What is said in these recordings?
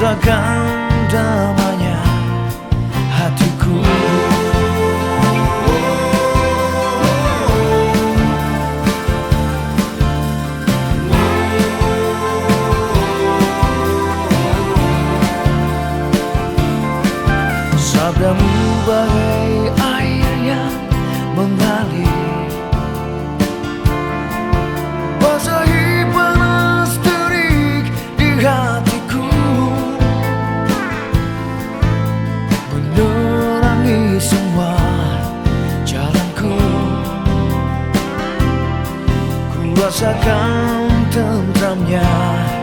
rasakan damanya hatiku. Sabdamu bagai air yang mengalir. rasakan tentramnya.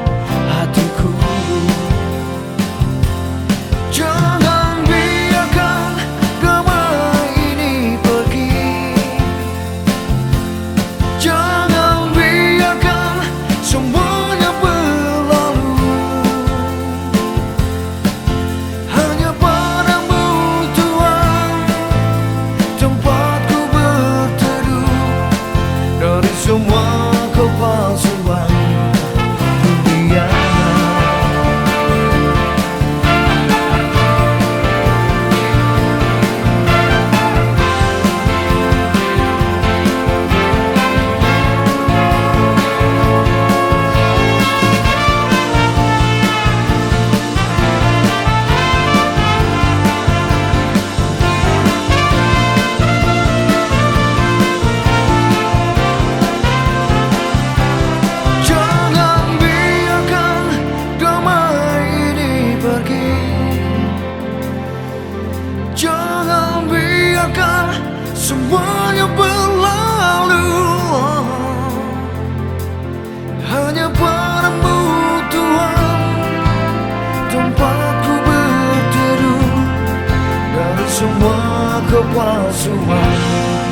miles away